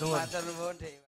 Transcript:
Matador. Matador.